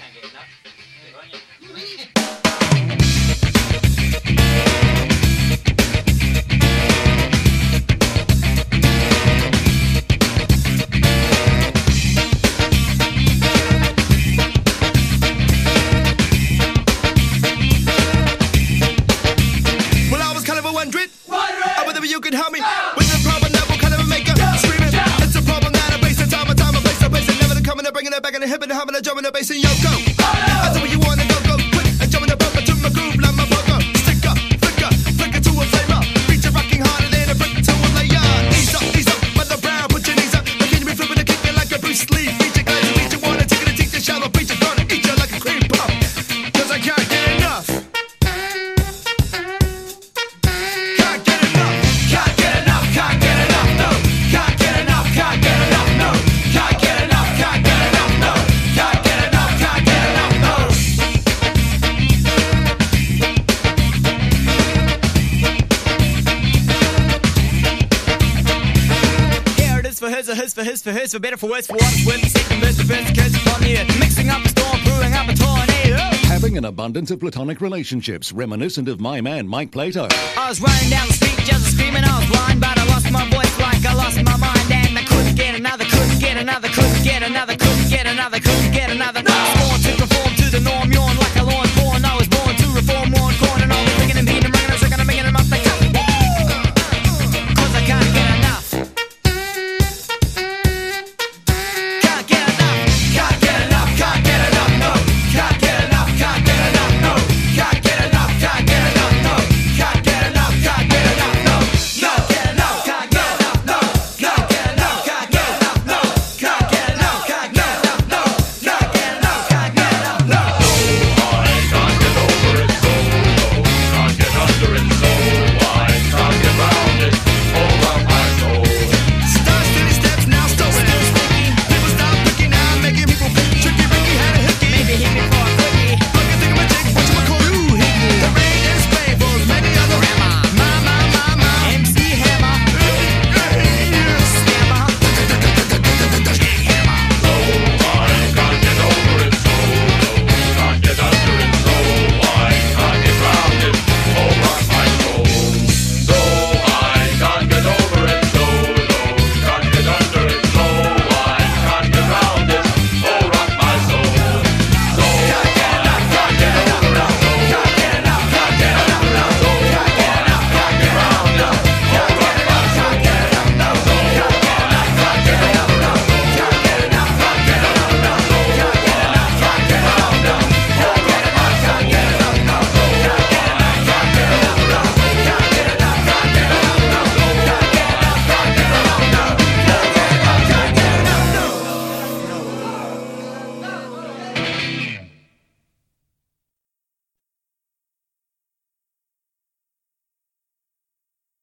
Can't get enough. The bass and yo go. It is his, for his, for his, for better, for worse, for what it's worth. Second verse, the first kids upon the earth. Mixing up a storm, brewing up a tornado. Having an abundance of platonic relationships reminiscent of my man Mike Plato. I was running down the street just screaming, I was blind, but I lost my voice like I lost my mind. And I couldn't get another, couldn't get another, couldn't get another, couldn't get another, couldn't get another. No!